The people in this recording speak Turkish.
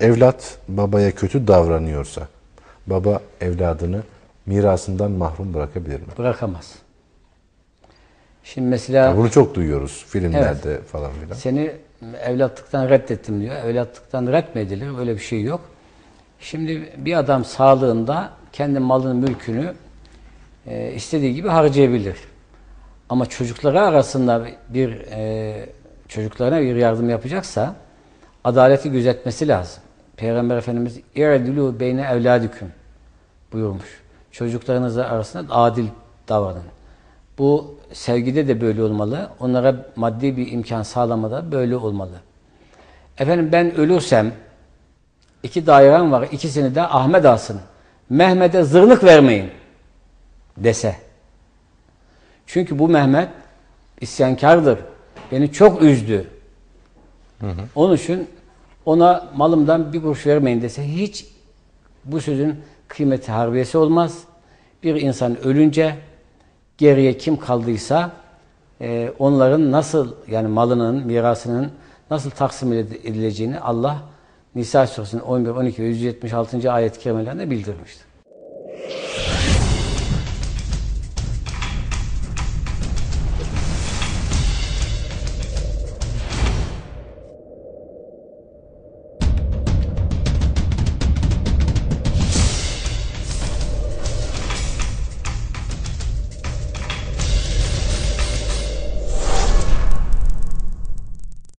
evlat babaya kötü davranıyorsa baba evladını mirasından mahrum bırakabilir mi? Bırakamaz. Şimdi mesela Ya bunu çok duyuyoruz filmlerde falan filan. seni evlatlıktan reddettim diyor. Evlatlıktan red mi edilir? Öyle bir şey yok. Şimdi bir adam sağlığında kendi malını, mülkünü e, istediği gibi harcayabilir. Ama çocukları arasında bir e, çocuklarına bir yardım yapacaksa adaleti gözetmesi lazım. Peygamber Efendimiz "İ'dilû beyne evladüküm" buyurmuş. Çocuklarınız arasında adil davranın. Bu sevgide de böyle olmalı. Onlara maddi bir imkan sağlamada böyle olmalı. Efendim ben ölürsem iki dairem var. ikisini de Ahmet alsın. Mehmet'e zırnık vermeyin dese. Çünkü bu Mehmet isyankardır. Beni çok üzdü. Onun için ona malımdan bir kuruş vermeyin dese hiç bu sözün kıymeti harbiyesi olmaz. Bir insan ölünce geriye kim kaldıysa e, onların nasıl yani malının, mirasının nasıl taksim edileceğini Allah Nisa suresinin 11, 12 ve 176. ayet-i kerimelerinde bildirmiştir.